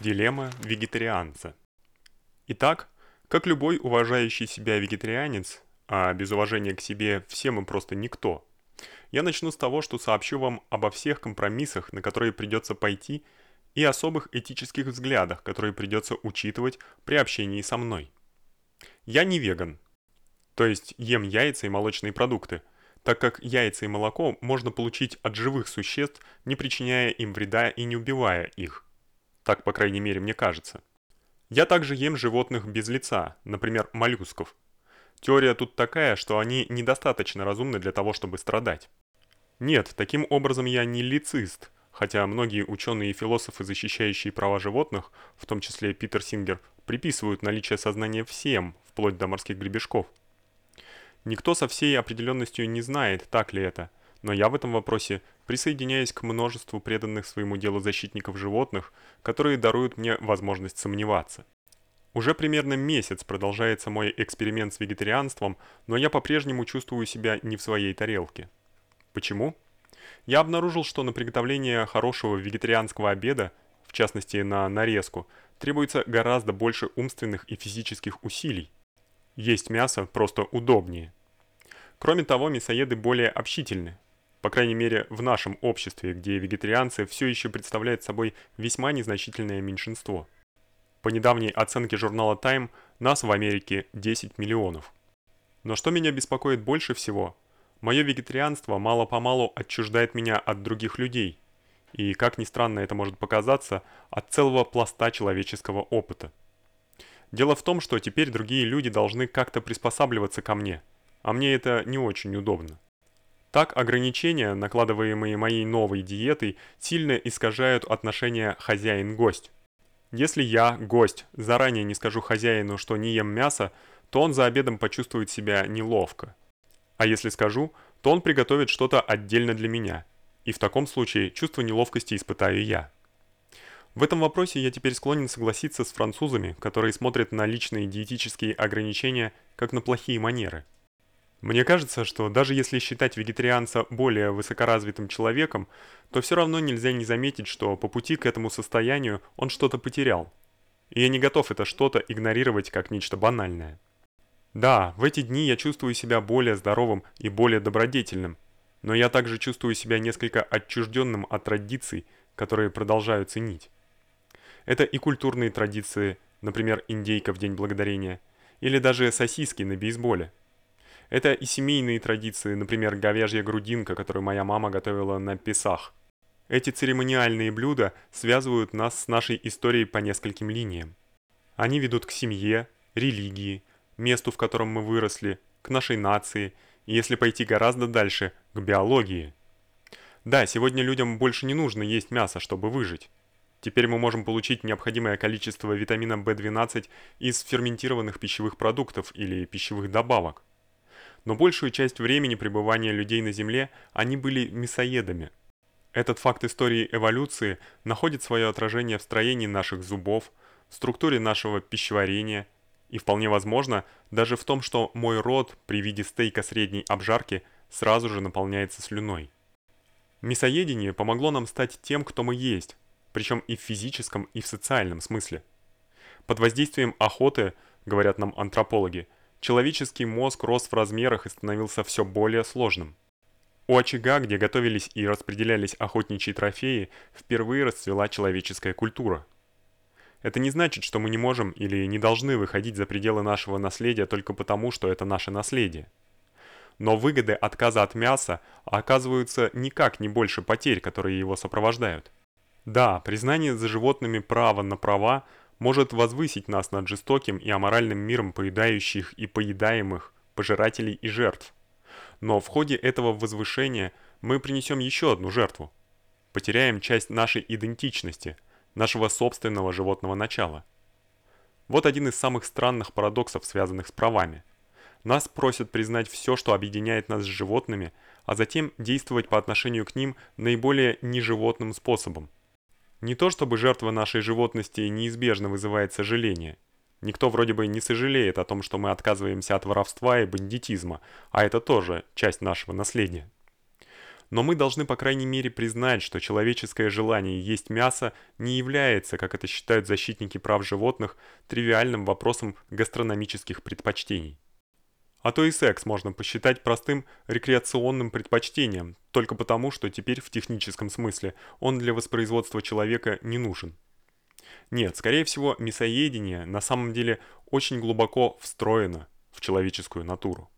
Дилемма вегетарианца. Итак, как любой уважающий себя вегетарианец, а без уважения к себе все мы просто никто, я начну с того, что сообщу вам обо всех компромиссах, на которые придется пойти, и особых этических взглядах, которые придется учитывать при общении со мной. Я не веган, то есть ем яйца и молочные продукты, так как яйца и молоко можно получить от живых существ, не причиняя им вреда и не убивая их. Так, по крайней мере, мне кажется. Я также ем животных без лица, например, моллюсков. Теория тут такая, что они недостаточно разумны для того, чтобы страдать. Нет, таким образом я не лицист, хотя многие ученые и философы, защищающие права животных, в том числе Питер Сингер, приписывают наличие сознания всем, вплоть до морских гребешков. Никто со всей определенностью не знает, так ли это, но я в этом вопросе присоединяюсь к множеству преданных своему делу защитников животных, которые даруют мне возможность сомневаться. Уже примерно месяц продолжается мой эксперимент с вегетарианством, но я по-прежнему чувствую себя не в своей тарелке. Почему? Я обнаружил, что на приготовление хорошего вегетарианского обеда, в частности на нарезку, требуется гораздо больше умственных и физических усилий. Есть мясо просто удобнее. Кроме того, мясоеды более общительны, по крайней мере, в нашем обществе, где вегетарианцы все еще представляют собой весьма незначительное меньшинство. По недавней оценке журнала Time, нас в Америке 10 миллионов. Но что меня беспокоит больше всего, мое вегетарианство мало-помалу отчуждает меня от других людей. И, как ни странно это может показаться, от целого пласта человеческого опыта. Дело в том, что теперь другие люди должны как-то приспосабливаться ко мне, а мне это не очень удобно. Так ограничения, накладываемые моей новой диетой, сильно искажают отношения хозяин-гость. Если я, гость, заранее не скажу хозяину, что не ем мясо, то он за обедом почувствует себя неловко. А если скажу, то он приготовит что-то отдельно для меня. И в таком случае чувство неловкости испытаю я. В этом вопросе я теперь склонен согласиться с французами, которые смотрят на личные диетические ограничения как на плохие манеры. Мне кажется, что даже если считать вегетарианца более высокоразвитым человеком, то все равно нельзя не заметить, что по пути к этому состоянию он что-то потерял. И я не готов это что-то игнорировать как нечто банальное. Да, в эти дни я чувствую себя более здоровым и более добродетельным, но я также чувствую себя несколько отчужденным от традиций, которые продолжаю ценить. Это и культурные традиции, например, индейка в День Благодарения, или даже сосиски на бейсболе. Это и семейные традиции, например, говяжья грудинка, которую моя мама готовила на Песах. Эти церемониальные блюда связывают нас с нашей историей по нескольким линиям. Они ведут к семье, религии, месту, в котором мы выросли, к нашей нации, и если пойти гораздо дальше, к биологии. Да, сегодня людям больше не нужно есть мясо, чтобы выжить. Теперь мы можем получить необходимое количество витамина В12 из ферментированных пищевых продуктов или пищевых добавок но большую часть времени пребывания людей на Земле они были мясоедами. Этот факт истории эволюции находит свое отражение в строении наших зубов, в структуре нашего пищеварения и вполне возможно даже в том, что мой рот при виде стейка средней обжарки сразу же наполняется слюной. Мясоедение помогло нам стать тем, кто мы есть, причем и в физическом, и в социальном смысле. Под воздействием охоты, говорят нам антропологи, человеческий мозг рос в размерах и становился все более сложным. У очага, где готовились и распределялись охотничьи трофеи, впервые расцвела человеческая культура. Это не значит, что мы не можем или не должны выходить за пределы нашего наследия только потому, что это наше наследие. Но выгоды отказа от мяса оказываются никак не больше потерь, которые его сопровождают. Да, признание за животными права на права может возвысить нас над жестоким и аморальным миром поедающих и поедаемых, пожирателей и жертв. Но в ходе этого возвышения мы принесем еще одну жертву. Потеряем часть нашей идентичности, нашего собственного животного начала. Вот один из самых странных парадоксов, связанных с правами. Нас просят признать все, что объединяет нас с животными, а затем действовать по отношению к ним наиболее неживотным способом – не то чтобы жертва нашей животности неизбежно вызывает сожаление. Никто вроде бы не сожалеет о том, что мы отказываемся от воровства и бандитизма, а это тоже часть нашего наследия. Но мы должны по крайней мере признать, что человеческое желание есть мясо не является, как это считают защитники прав животных, тривиальным вопросом гастрономических предпочтений. А то и секс можно посчитать простым рекреационным предпочтением, только потому, что теперь в техническом смысле он для воспроизводства человека не нужен. Нет, скорее всего, мясоедение на самом деле очень глубоко встроено в человеческую натуру.